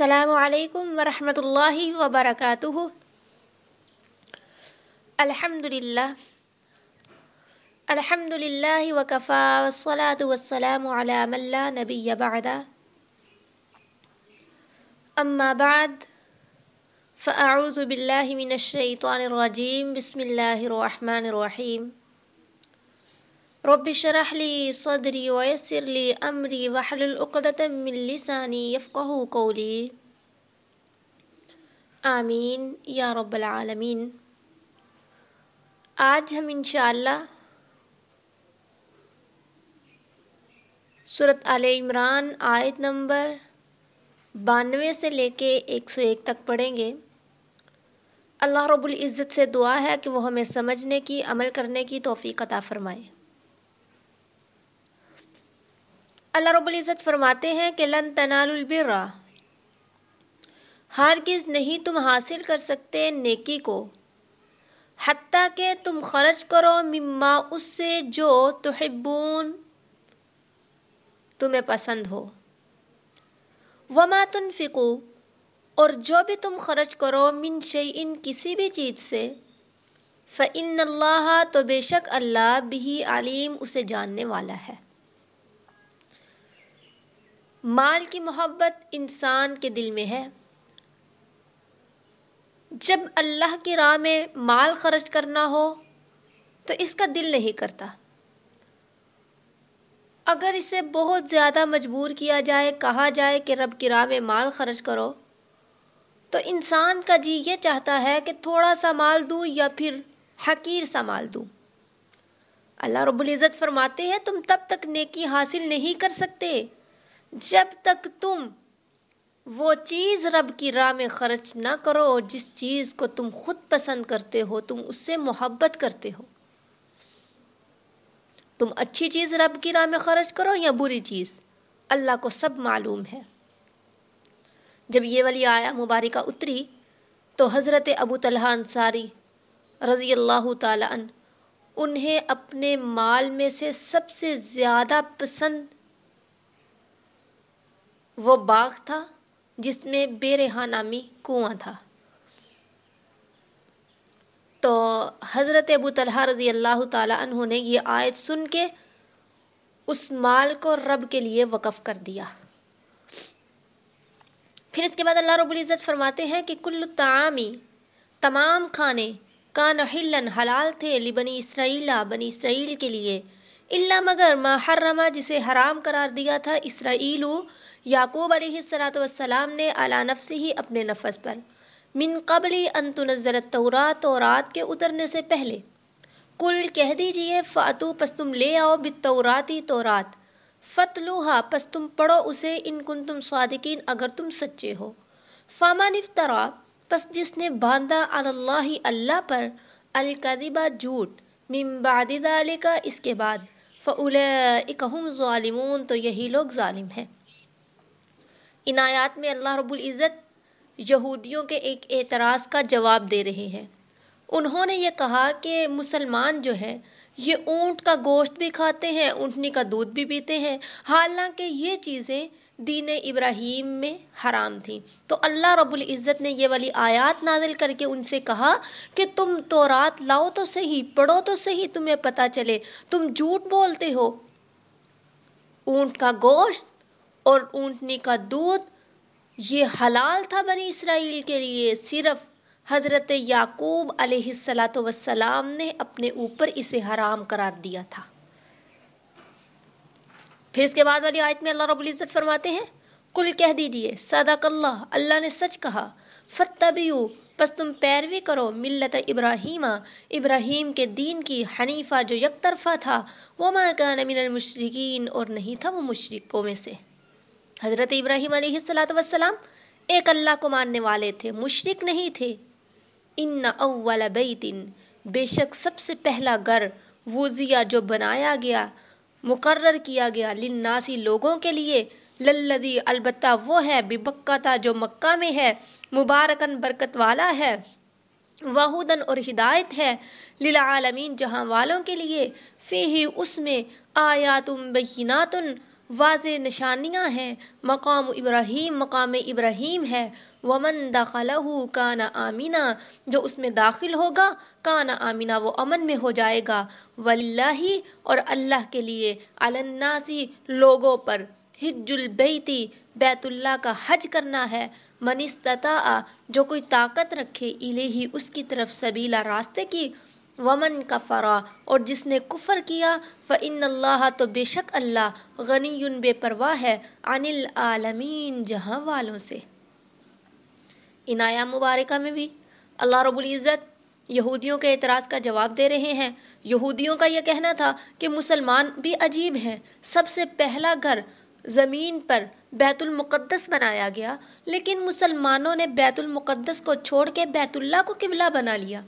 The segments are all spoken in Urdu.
السلام عليكم ورحمة الله وبركاته. الحمد لله. الحمد لله وكفى والصلاة والسلام على من لا نبي بعد أما بعد فأعوذ بالله من الشيطان الرجيم. بسم الله الرحمن الرحيم. رب اشرح لي صدري ويسر لي امري واحلل عقدة من لساني يفقهوا قولي. آمین یا رب العالمین. آج ہم انشاءاللہ صورت آل عمران آیت نمبر بانوے سے لے کے ایک سو ایک تک پڑھیں گے. اللہ رب العزت سے دعا ہے کہ وہ ہمیں سمجھنے کی، عمل کرنے کی توفیق عطا فرمائے. اللہ رب العزت فرماتے ہیں کہ لن تنال البر۔ ہرگز نہیں تم حاصل کر سکتے نیکی کو۔ حتیٰ کہ تم خرچ کرو مما اس سے جو تحبون تمہیں پسند ہو۔ وما تنفقو، اور جو بھی تم خرچ کرو من شیئن کسی بھی چیز سے، فَإِنَّ اللَّهَ تو بے شک اللہ بھی علیم اسے جاننے والا ہے۔ مال کی محبت انسان کے دل میں ہے۔ جب اللہ کی راہ میں مال خرچ کرنا ہو تو اس کا دل نہیں کرتا۔ اگر اسے بہت زیادہ مجبور کیا جائے، کہا جائے کہ رب کی راہ میں مال خرچ کرو، تو انسان کا جی یہ چاہتا ہے کہ تھوڑا سا مال دوں یا پھر حقیر سا مال دوں۔ اللہ رب العزت فرماتے ہیں، تم تب تک نیکی حاصل نہیں کر سکتے۔ جب تک تم وہ چیز رب کی راہ میں خرچ نہ کرو جس چیز کو تم خود پسند کرتے ہو، تم اس سے محبت کرتے ہو۔ تم اچھی چیز رب کی راہ میں خرچ کرو یا بری چیز؟ اللہ کو سب معلوم ہے۔ جب یہ والی آیا مبارکہ اتری تو حضرت ابو طلحہ انصاری رضی اللہ تعالیٰ عنہ انہیں اپنے مال میں سے سب سے زیادہ پسند وہ باغ تھا جس میں بے رہا نامی کنواں تھا۔ تو حضرت ابو طلحہ رضی اللہ تعالیٰ عنہ نے یہ آیت سن کے اس مال کو رب کے لیے وقف کر دیا۔ پھر اس کے بعد اللہ رب العزت فرماتے ہیں کہ کل تعامی تمام کھانے کان حلن حلال تھے لبنی اسرائیلہ بنی اسرائیل کے لیے۔ اللہ مگر ما حرمہ جسے حرام قرار دیا تھا اسرائیلو یعقوب علیہ السلاۃ والسلام نے اعلیٰ نفس ہی اپنے نفس پر، من قبل ان تنزل التورات تورات کے اترنے سے پہلے کل کہہ دیجیے فاتو پس تم لے آؤ بالتوراتی تورات فتلوہا پس تم پڑھو اسے ان کن تم صادقین اگر تم سچے ہو۔ فامان افطرا پس جس نے باندھا اللہ اللہ پر القدبہ جھوٹ، من بعد اس کے بعد فَأُولَئِكَ هُمْ ظَالِمُونَ، تو یہی لوگ ظالم ہیں۔ ان آیات میں اللہ رب العزت یہودیوں کے ایک اعتراض کا جواب دے رہے ہیں۔ انہوں نے یہ کہا کہ مسلمان جو ہے یہ اونٹ کا گوشت بھی کھاتے ہیں، اونٹنی کا دودھ بھی پیتے ہیں۔ حالانکہ یہ چیزیں دین ابراہیم میں حرام تھیں۔ تو اللہ رب العزت نے یہ والی آیات نازل کر کے ان سے کہا کہ تم تو رات لاؤ تو صحیح، پڑھو تو صحیح، تمہیں پتہ چلے، تم جھوٹ بولتے ہو۔ اونٹ کا گوشت اور اونٹنی کا دودھ۔ یہ حلال تھا بنی اسرائیل کے لیے، صرف حضرت یعقوب علیہ السلاۃ وسلام نے اپنے اوپر اسے حرام قرار دیا تھا۔ پھر اس کے بعد والی آیت میں اللہ رب العزت فرماتے ہیں کل کہہ دیجیے صدق اللہ اللہ نے سچ کہا فتبیو پس تم پیروی کرو، ملت ابراہیم ابراہیم کے دین کی حنیفہ جو یک طرفہ تھا وہ ماں کان من المشرقین اور نہیں تھا وہ مشرقوں میں سے۔ حضرت ابراہیم علیہ السلاۃ وسلام ایک اللہ کو ماننے والے تھے مشرق نہیں تھے۔ ان اول بیت، بے شک سب سے پہلا گھر وزیا جو بنایا گیا، مقرر کیا گیا لناسی لوگوں کے لیے۔ للذی، البتہ وہ ہے ببکتا جو مکہ میں ہے مبارکن برکت والا ہے۔ واہدن اور ہدایت ہے للعالمین جہاں والوں کے لیے۔ فی ہی اس میں آیاتم بیناتن واضح نشانیاں ہیں۔ مقام ابراہیم مقام ابراہیم ہے۔ ومن دخلہ کانا آمینہ جو اس میں داخل ہوگا کانا آمینہ وہ امن میں ہو جائے گا۔ وللہ اور اللہ کے لیے۔ الناسی لوگوں پر۔ حج البیتی بیت اللہ کا حج کرنا ہے۔ من استطاع، جو کوئی طاقت رکھے الہی اس کی طرف سبیلا راستے کی۔ ومن کا فرا اور جس نے کفر کیا فعن اللہ تو بے شک اللہ غنی بے پرواہ ہے عن العالمین جہاں والوں سے۔ ان آیا مبارکہ میں بھی اللہ رب العزت یہودیوں کے اعتراض کا جواب دے رہے ہیں۔ یہودیوں کا یہ کہنا تھا کہ مسلمان بھی عجیب ہیں۔ سب سے پہلا گھر زمین پر بیت المقدس بنایا گیا، لیکن مسلمانوں نے بیت المقدس کو چھوڑ کے بیت اللہ کو قبلہ بنا لیا۔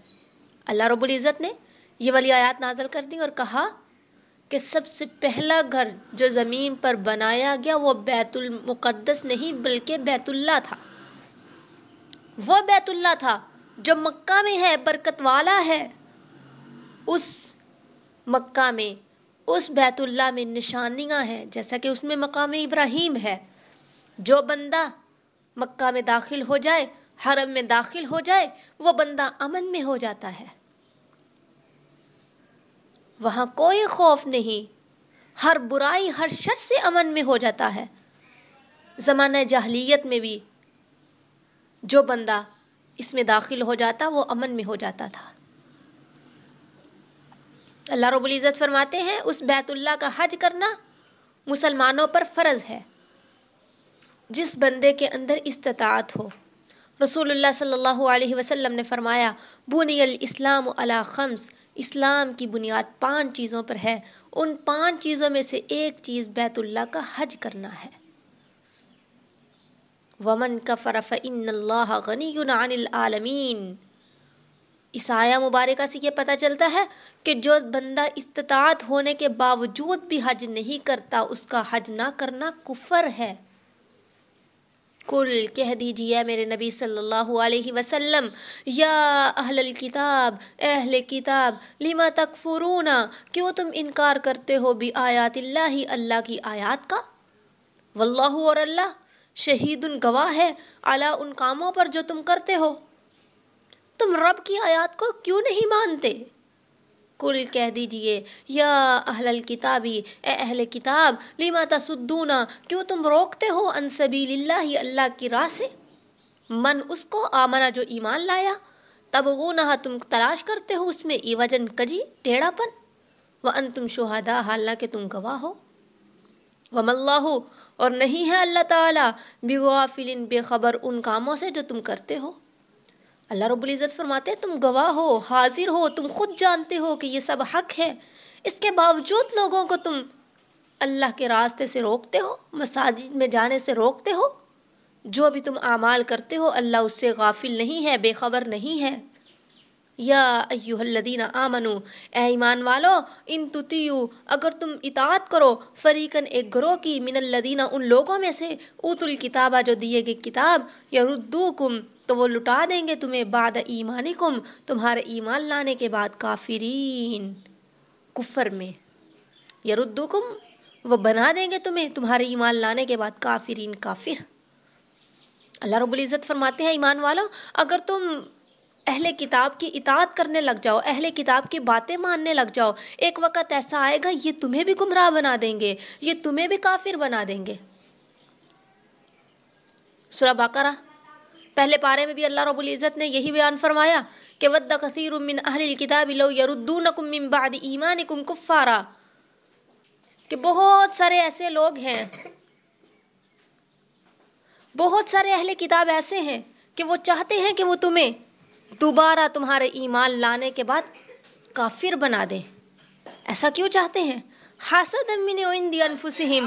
اللہ رب العزت نے یہ والی آیات نازل کر دی اور کہا کہ سب سے پہلا گھر جو زمین پر بنایا گیا وہ بیت المقدس نہیں بلکہ بیت اللہ تھا۔ وہ بیت اللہ تھا جو مکہ میں ہے، برکت والا ہے۔ اس مکہ میں، اس بیت اللہ میں نشانیاں ہیں، جیسا کہ اس میں مقام ابراہیم ہے۔ جو بندہ مکہ میں داخل ہو جائے حرم میں داخل ہو جائے، وہ بندہ امن میں ہو جاتا ہے۔ وہاں کوئی خوف نہیں، ہر برائی ہر شر سے امن میں ہو جاتا ہے۔ زمانہ جاہلیت میں بھی جو بندہ اس میں داخل ہو جاتا، وہ امن میں ہو جاتا تھا۔ اللہ رب العزت فرماتے ہیں، اس بیت اللہ کا حج کرنا مسلمانوں پر فرض ہے۔ جس بندے کے اندر استطاعت ہو رسول اللہ صلی اللہ علیہ وسلم نے فرمایا، بنی الاسلام علی خمس، اسلام کی بنیاد پانچ چیزوں پر ہے۔ ان پانچ چیزوں میں سے ایک چیز بیت اللہ کا حج کرنا ہے۔ ومن کفر فإن اللہ غنی عن العالمین۔ اس آیا مبارکہ سے یہ پتہ چلتا ہے کہ جو بندہ استطاعت ہونے کے باوجود بھی حج نہیں کرتا، اس کا حج نہ کرنا کفر ہے۔ کل کہہ دیجیے میرے نبی صلی اللہ علیہ وسلم، یا اہل الکتاب، اہل کتاب، لما تکفرون، کیوں تم انکار کرتے ہو بھی آیات اللہ اللہ کی آیات کا؟ واللہ اور اللہ شہید گواہ ہے اعلیٰ ان کاموں پر جو تم کرتے ہو۔ تم رب کی آیات کو کیوں نہیں مانتے؟ کل کہہ دیجیے، یا اہل الکتابی اے اہل کتاب، لما تصدونا کیوں تم روکتے ہو ان سبیل اللہ اللہ کی راہ سے؟ من اس کو آمنا جو ایمان لایا تب تم تلاش کرتے ہو اس میں ایوجن کجی ٹیڑھا پن وانتم شہداء حالانکہ تم گواہ ہو۔ وم اللہ، اور نہیں ہے اللہ تعالیٰ بغافل بے خبر ان کاموں سے جو تم کرتے ہو۔ اللہ رب العزت فرماتے ہیں، تم گواہ ہو، حاضر ہو، تم خود جانتے ہو کہ یہ سب حق ہے اس کے باوجود لوگوں کو تم اللہ کے راستے سے روکتے ہو، مساجد میں جانے سے روکتے ہو۔ جو بھی تم اعمال کرتے ہو، اللہ اس سے غافل نہیں ہے، بے خبر نہیں ہے۔ یا ایوہ الذین آمنو اے ایمان والو، ان تتیو اگر تم اطاعت کرو فریقن ایک گروہ کی، من الذین، ان لوگوں میں سے اوت الکتابہ جو دیے گئے کتاب یا تو وہ لٹا دیں گے تمہیں بعد ایمانکم، تمہارے ایمان لانے کے بعد کافرین۔ کفر میں۔ یا وہ بنا دیں گے تمہیں، تمہارے ایمان لانے کے بعد کافرین کافر۔ اللہ رب العزت فرماتے ہیں، ایمان والو، اگر تم اہل کتاب کی اطاعت کرنے لگ جاؤ، اہل کتاب کی باتیں ماننے لگ جاؤ، ایک وقت ایسا آئے گا، یہ تمہیں بھی گمراہ بنا دیں گے، یہ تمہیں بھی کافر بنا دیں گے۔ سورہ باقرہ پہلے پارے میں بھی اللہ رب العزت نے یہی بیان فرمایا کہ ود کثیر من اہل الکتاب لو یردونکم من بعد ایمانکم کفارا، کہ بہت سارے ایسے لوگ ہیں، بہت سارے اہل کتاب ایسے ہیں کہ وہ چاہتے ہیں کہ وہ تمہیں دوبارہ تمہارے ایمان لانے کے بعد کافر بنا دیں ایسا کیوں چاہتے ہیں؟ حسد من عند انفسہم۔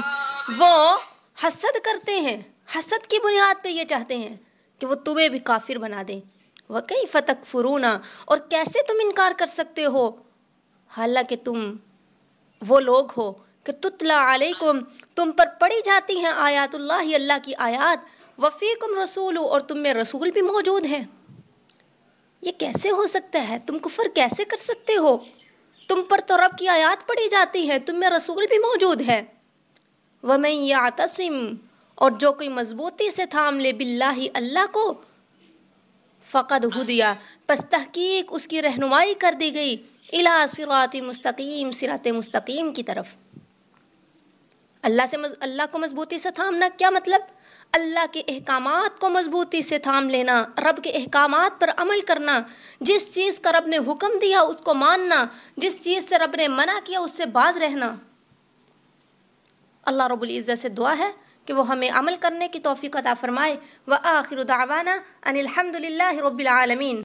وہ حسد کرتے ہیں۔ حسد کی بنیاد پہ یہ چاہتے ہیں۔ کہ وہ تمہیں بھی کافر بنا دیں۔ وہ فتق فرونا اور کیسے تم انکار کر سکتے ہو؟ حالانکہ تم وہ لوگ ہو کہ تتلا علیکم تم پر پڑی جاتی ہیں آیات اللہ اللہ کی آیات۔ وفیکم رسول، اور تم میں رسول بھی موجود ہیں۔ یہ کیسے ہو سکتا ہے؟ تم کفر کیسے کر سکتے ہو؟ تم پر تو رب کی آیات پڑھی جاتی ہے تم میں رسول بھی موجود ہے ومن یعتصم اور جو کوئی مضبوطی سے تھام لے باللہ اللہ کو، فقد ہدیا۔ پس تحقیق اس کی رہنمائی کر دی گئی۔ الى صراط مستقیم صراط مستقیم کی طرف۔ اللہ سے مز... اللہ کو مضبوطی سے تھامنا کیا مطلب؟ اللہ کے احکامات کو مضبوطی سے تھام لینا، رب کے احکامات پر عمل کرنا۔ جس چیز کا رب نے حکم دیا اس کو ماننا، جس چیز سے رب نے منع کیا اس سے باز رہنا۔ اللہ رب العزت سے دعا ہے کہ وہ ہمیں عمل کرنے کی توفیق عطا فرمائے۔ وآخر دعوانا ان الحمد للہ رب العالمین۔